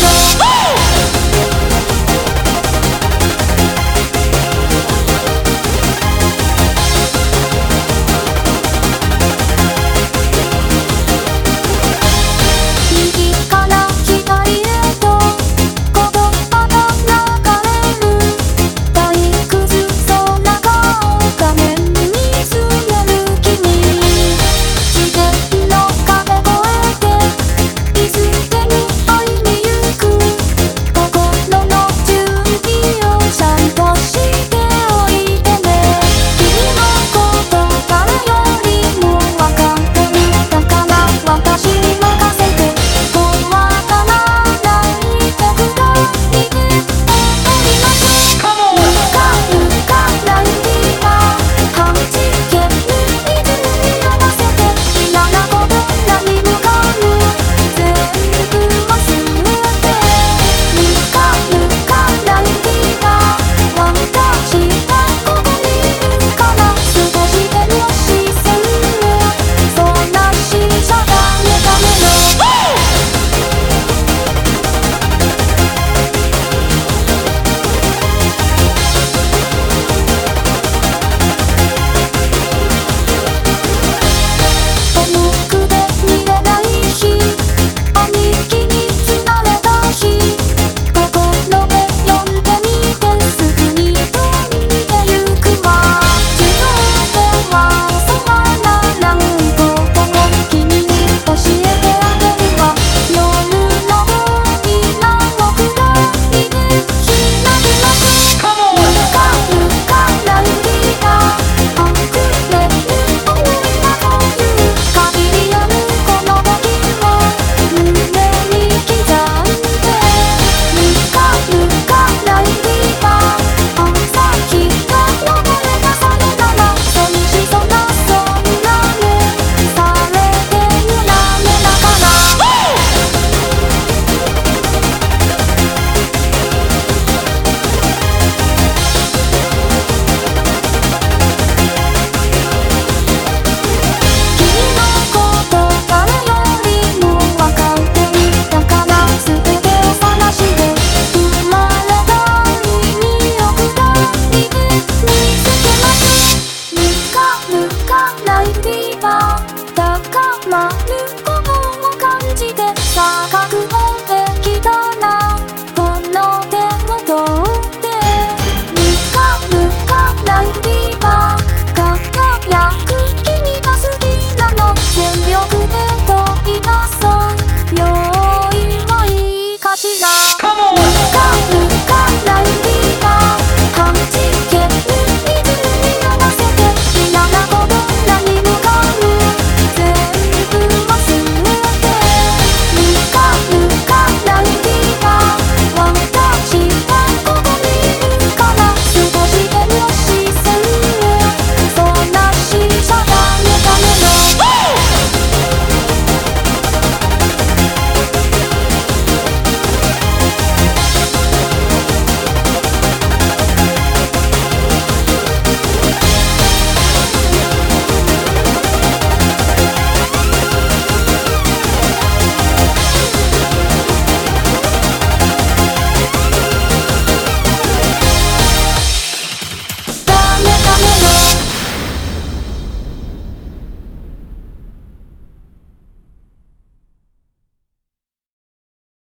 の